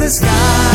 the sky.